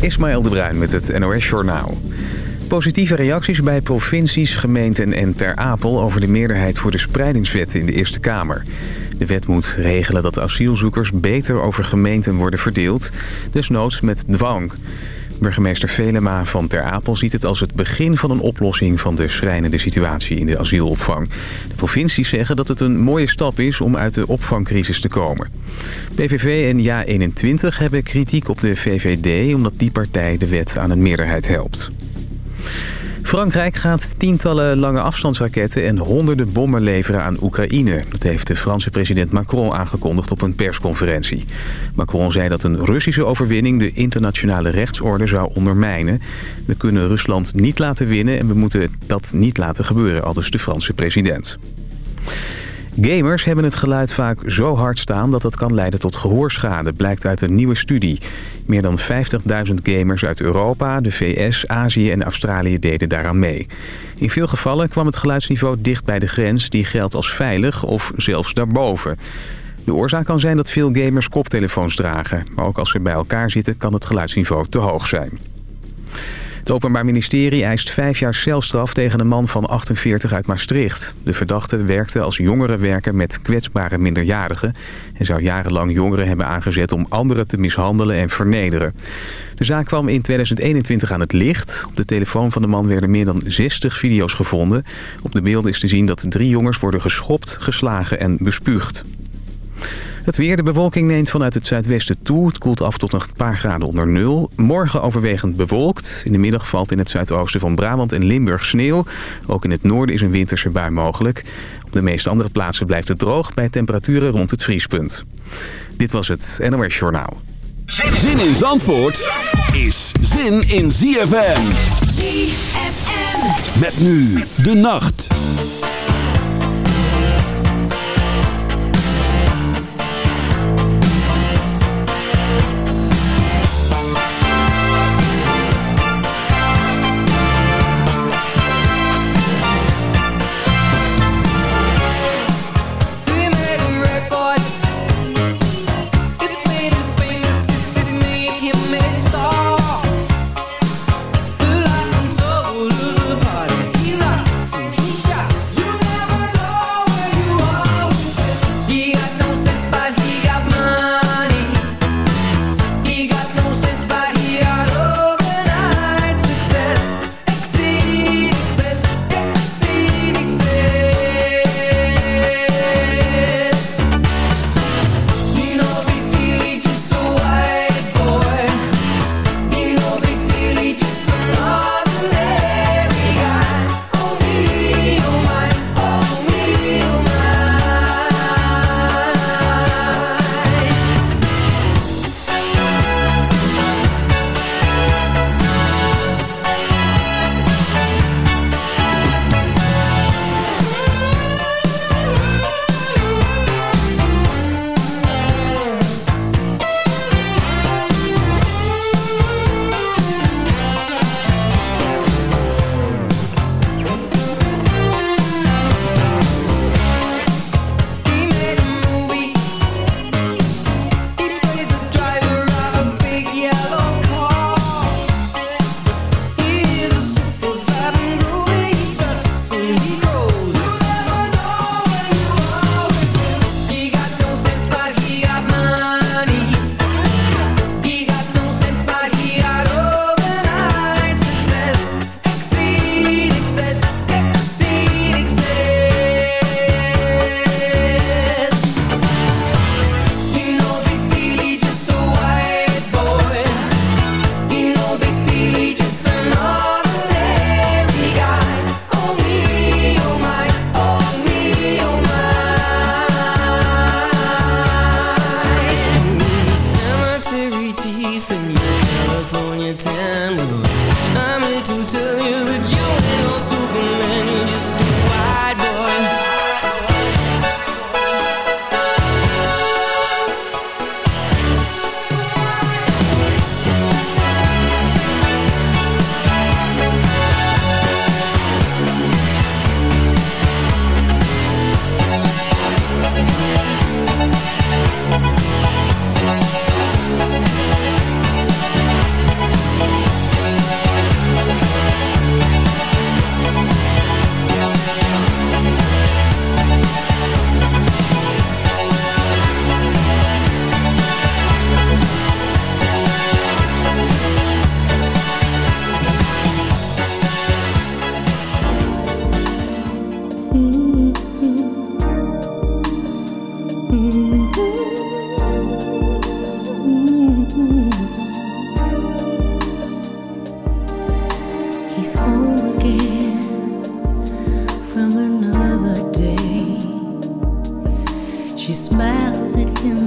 Ismaël de Bruin met het NOS Journaal. Positieve reacties bij provincies, gemeenten en Ter Apel... over de meerderheid voor de spreidingswet in de Eerste Kamer. De wet moet regelen dat asielzoekers beter over gemeenten worden verdeeld... desnoods met dwang. Burgemeester Velema van Ter Apel ziet het als het begin van een oplossing... van de schrijnende situatie in de asielopvang. De provincies zeggen dat het een mooie stap is om uit de opvangcrisis te komen. PVV en JA21 hebben kritiek op de VVD... omdat die partij de wet aan een meerderheid helpt. Frankrijk gaat tientallen lange afstandsraketten en honderden bommen leveren aan Oekraïne. Dat heeft de Franse president Macron aangekondigd op een persconferentie. Macron zei dat een Russische overwinning de internationale rechtsorde zou ondermijnen. We kunnen Rusland niet laten winnen en we moeten dat niet laten gebeuren, aldus de Franse president. Gamers hebben het geluid vaak zo hard staan dat dat kan leiden tot gehoorschade, blijkt uit een nieuwe studie. Meer dan 50.000 gamers uit Europa, de VS, Azië en Australië deden daaraan mee. In veel gevallen kwam het geluidsniveau dicht bij de grens, die geldt als veilig of zelfs daarboven. De oorzaak kan zijn dat veel gamers koptelefoons dragen, maar ook als ze bij elkaar zitten kan het geluidsniveau te hoog zijn. Het Openbaar Ministerie eist vijf jaar celstraf tegen een man van 48 uit Maastricht. De verdachte werkte als jongerenwerker met kwetsbare minderjarigen... en zou jarenlang jongeren hebben aangezet om anderen te mishandelen en vernederen. De zaak kwam in 2021 aan het licht. Op de telefoon van de man werden meer dan 60 video's gevonden. Op de beelden is te zien dat drie jongens worden geschopt, geslagen en bespuugd. Het weer, de bewolking neemt vanuit het zuidwesten toe. Het koelt af tot een paar graden onder nul. Morgen overwegend bewolkt. In de middag valt in het zuidoosten van Brabant en Limburg sneeuw. Ook in het noorden is een winterse bui mogelijk. Op de meeste andere plaatsen blijft het droog bij temperaturen rond het vriespunt. Dit was het NOS Journaal. Zin in Zandvoort is zin in ZFM. ZFM. Met nu de nacht.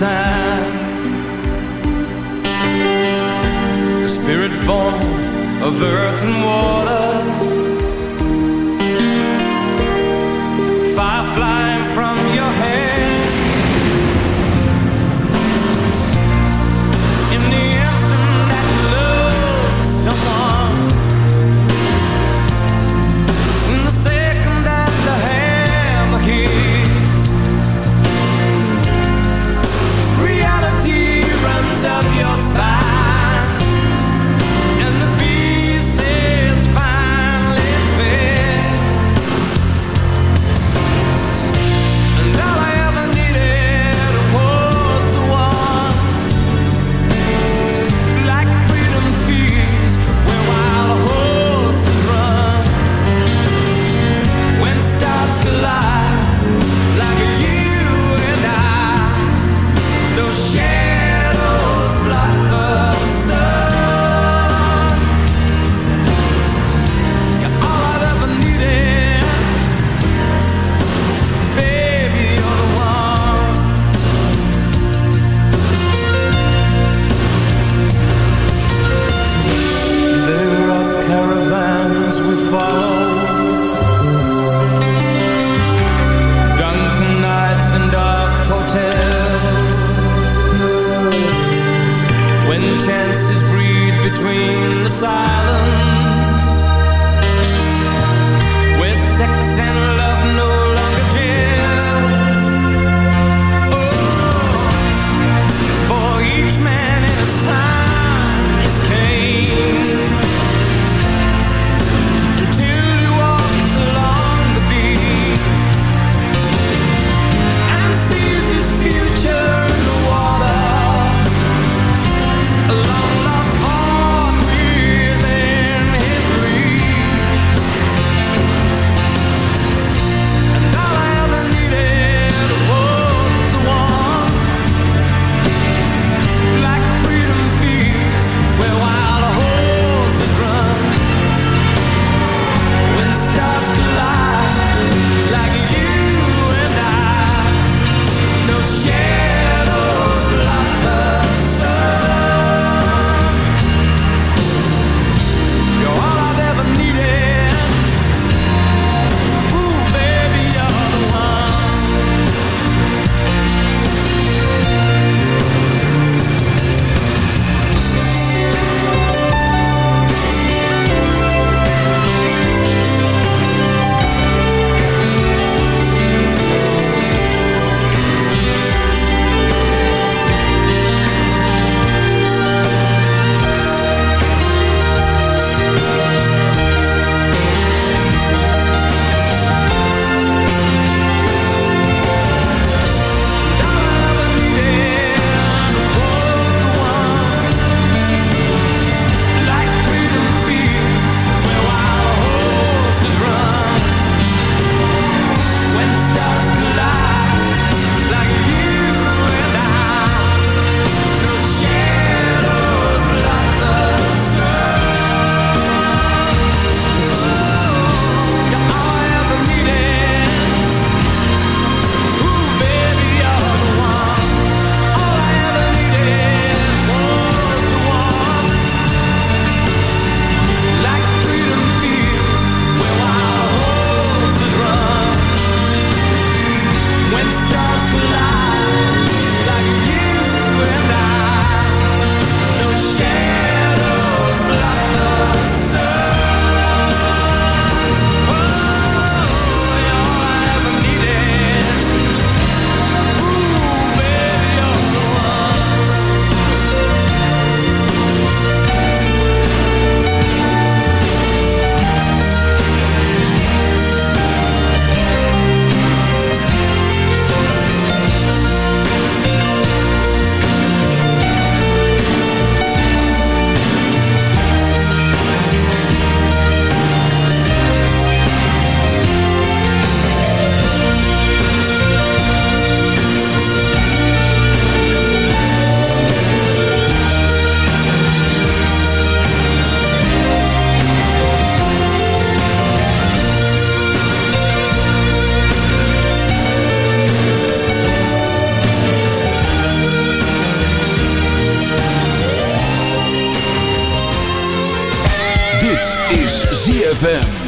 The. A spirit born of earth and water, is ZFM.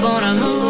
don't lose.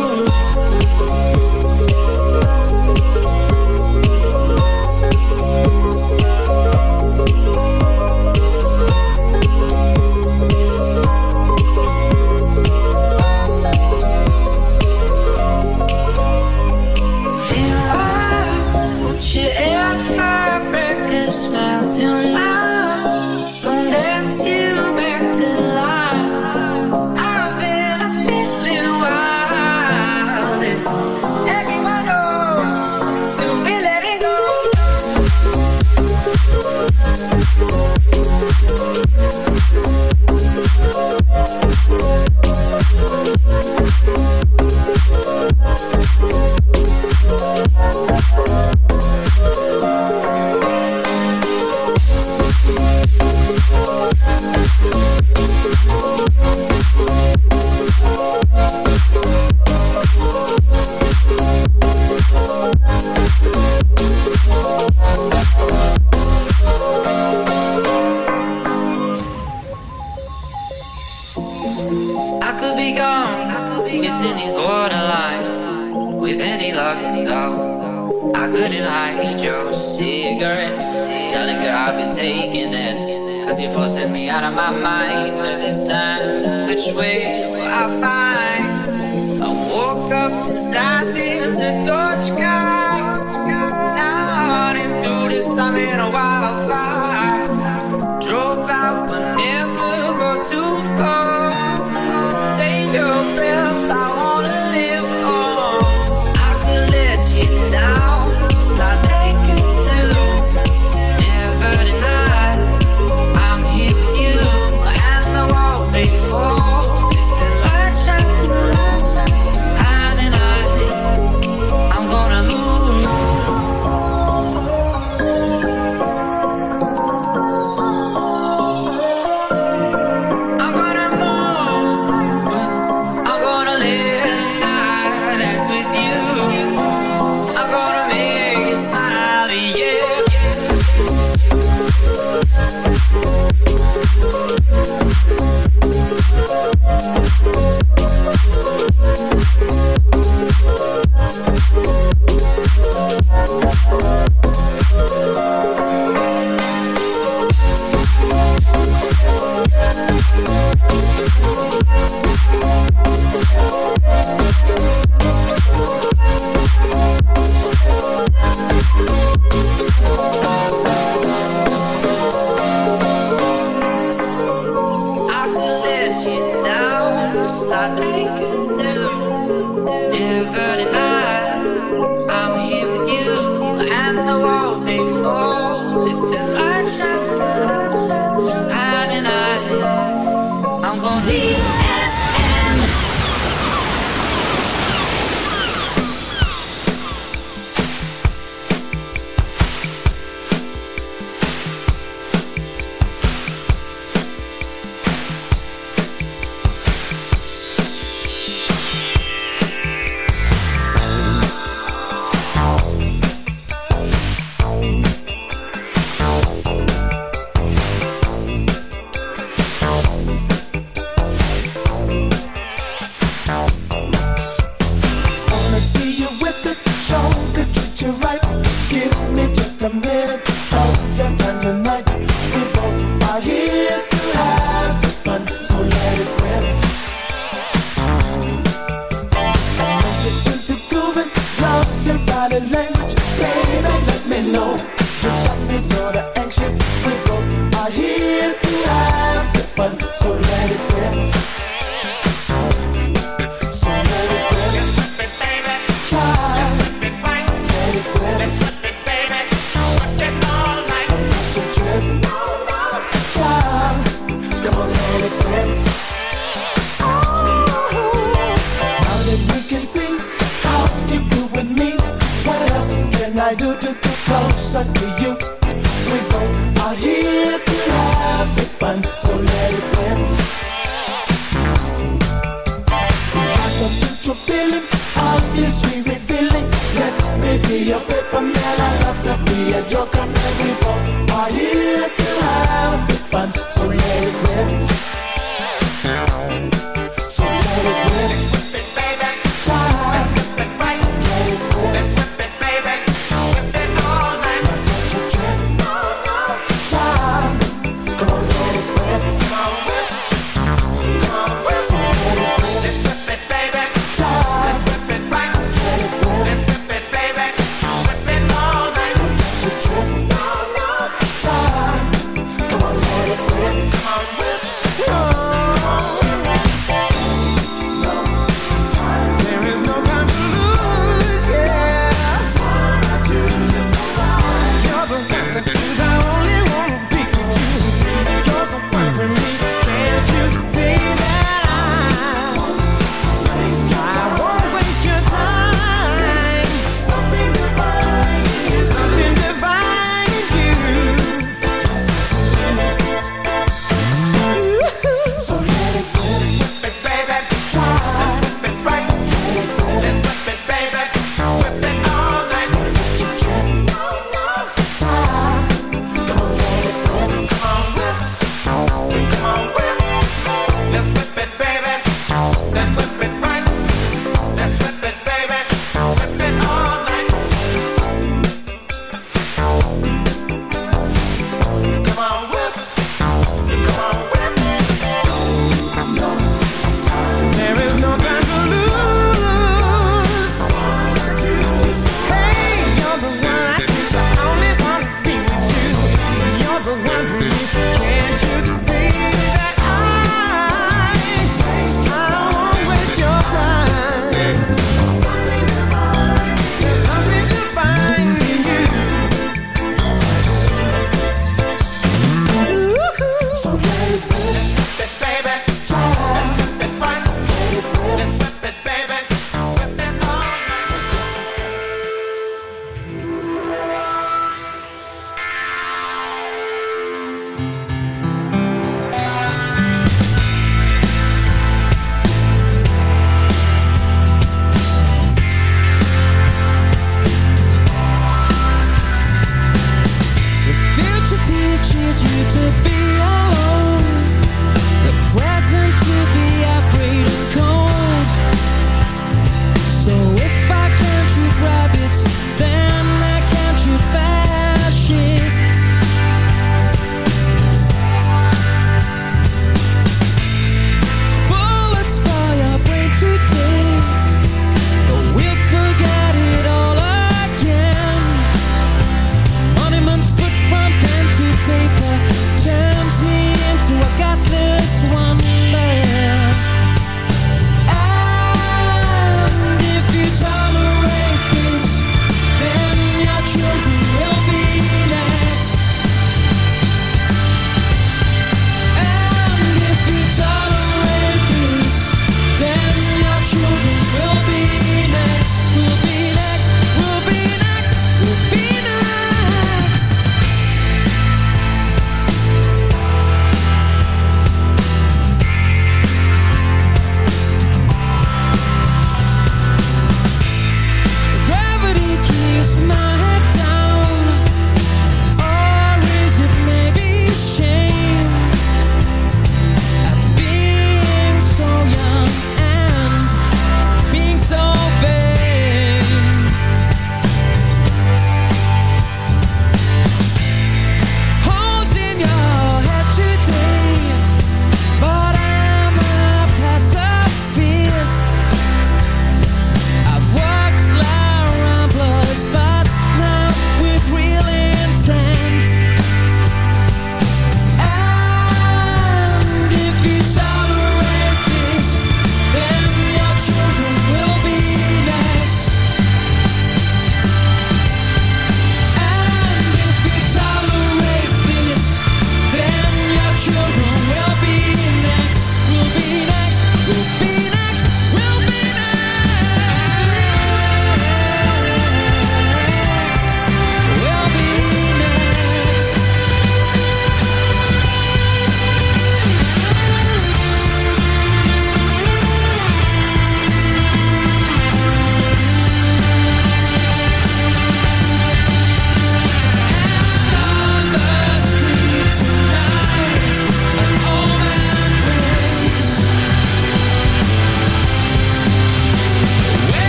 the middle.